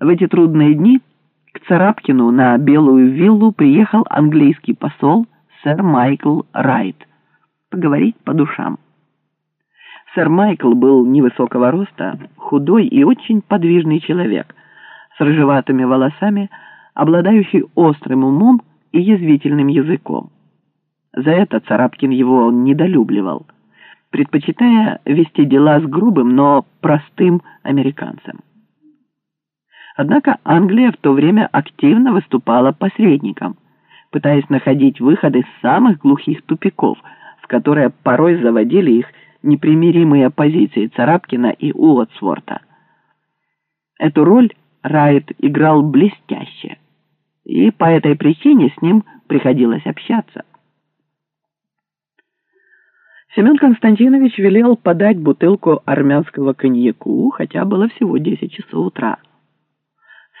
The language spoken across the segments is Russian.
В эти трудные дни к Царапкину на Белую виллу приехал английский посол сэр Майкл Райт поговорить по душам. Сэр Майкл был невысокого роста, худой и очень подвижный человек, с рыжеватыми волосами, обладающий острым умом и язвительным языком. За это Царапкин его недолюбливал, предпочитая вести дела с грубым, но простым американцем. Однако Англия в то время активно выступала посредником, пытаясь находить выходы из самых глухих тупиков, в которые порой заводили их непримиримые позиции Царапкина и Уотсворта. Эту роль Райт играл блестяще, и по этой причине с ним приходилось общаться. Семен Константинович велел подать бутылку армянского коньяку, хотя было всего 10 часов утра.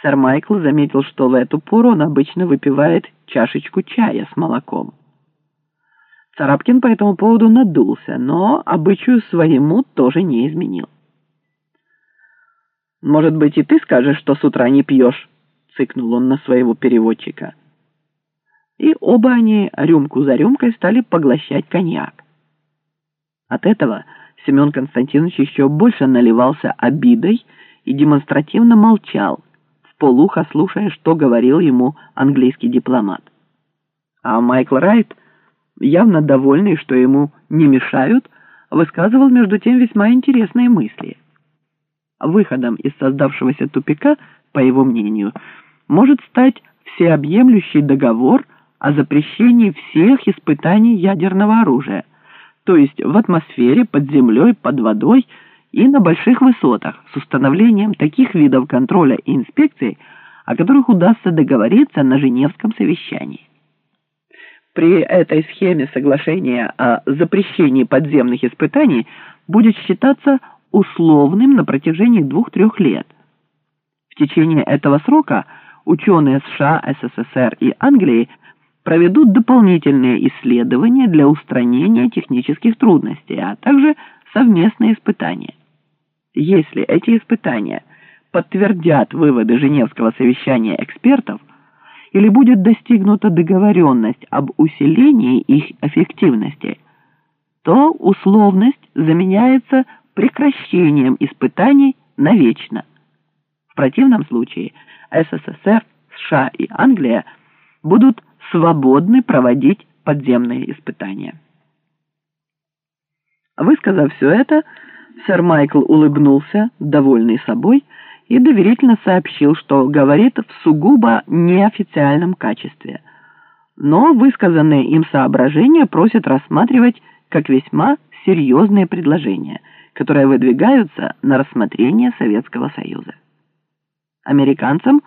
Сэр Майкл заметил, что в эту пору он обычно выпивает чашечку чая с молоком. Царапкин по этому поводу надулся, но обычаю своему тоже не изменил. «Может быть, и ты скажешь, что с утра не пьешь?» — цыкнул он на своего переводчика. И оба они рюмку за рюмкой стали поглощать коньяк. От этого Семен Константинович еще больше наливался обидой и демонстративно молчал, полухо слушая, что говорил ему английский дипломат. А Майкл Райт, явно довольный, что ему не мешают, высказывал между тем весьма интересные мысли. Выходом из создавшегося тупика, по его мнению, может стать всеобъемлющий договор о запрещении всех испытаний ядерного оружия, то есть в атмосфере, под землей, под водой – и на больших высотах с установлением таких видов контроля и инспекции, о которых удастся договориться на Женевском совещании. При этой схеме соглашения о запрещении подземных испытаний будет считаться условным на протяжении двух-трех лет. В течение этого срока ученые США, СССР и Англии проведут дополнительные исследования для устранения технических трудностей, а также совместные испытания. Если эти испытания подтвердят выводы Женевского совещания экспертов или будет достигнута договоренность об усилении их эффективности, то условность заменяется прекращением испытаний навечно. В противном случае СССР, США и Англия будут свободны проводить подземные испытания. Высказав все это, сэр Майкл улыбнулся, довольный собой, и доверительно сообщил, что говорит в сугубо неофициальном качестве. Но высказанные им соображения просят рассматривать как весьма серьезные предложения, которые выдвигаются на рассмотрение Советского Союза. Американцам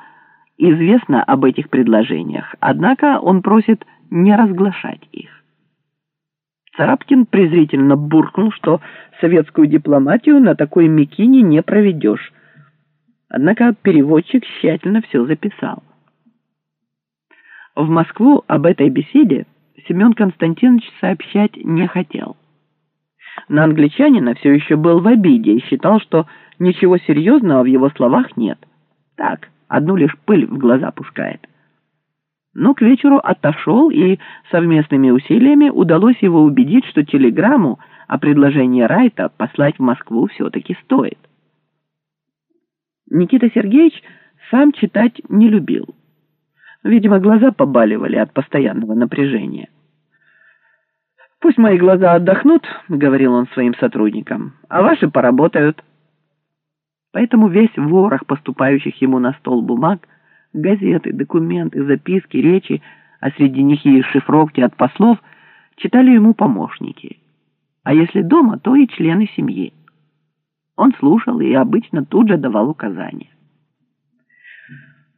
известно об этих предложениях, однако он просит не разглашать их. Царапкин презрительно буркнул, что советскую дипломатию на такой мякине не проведешь. Однако переводчик тщательно все записал. В Москву об этой беседе Семен Константинович сообщать не хотел. На англичанина все еще был в обиде и считал, что ничего серьезного в его словах нет. Так, одну лишь пыль в глаза пускает но к вечеру отошел, и совместными усилиями удалось его убедить, что телеграмму о предложении Райта послать в Москву все-таки стоит. Никита Сергеевич сам читать не любил. Видимо, глаза побаливали от постоянного напряжения. «Пусть мои глаза отдохнут», — говорил он своим сотрудникам, — «а ваши поработают». Поэтому весь ворох поступающих ему на стол бумаг — Газеты, документы, записки, речи, а среди них и шифровки от послов, читали ему помощники. А если дома, то и члены семьи. Он слушал и обычно тут же давал указания.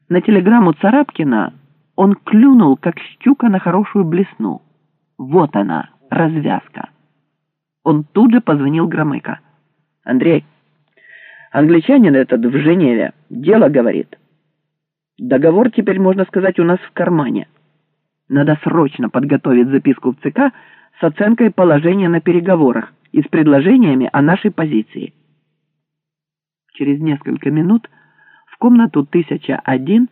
На телеграмму Царапкина он клюнул, как щука на хорошую блесну. Вот она, развязка. Он тут же позвонил Громыко. «Андрей, англичанин этот в Женеве, дело говорит». Договор теперь, можно сказать, у нас в кармане. Надо срочно подготовить записку в ЦК с оценкой положения на переговорах и с предложениями о нашей позиции. Через несколько минут комнату 1001